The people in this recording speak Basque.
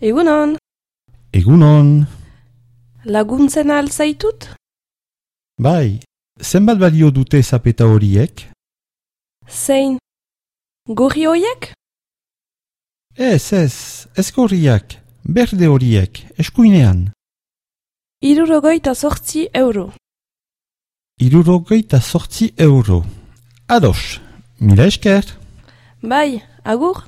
Egunon! Egunon! Laguntzen alzaitut? Bai, zenbat balio dute zapeta horiek? Zein, gorri horiek? Ez, ez, ez gorriak, berde horiek, eskuinean. Irurogoita sortzi euro. Irurogoita sortzi euro. Ados, mila esker. Bai, agur.